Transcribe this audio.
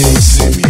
You see me.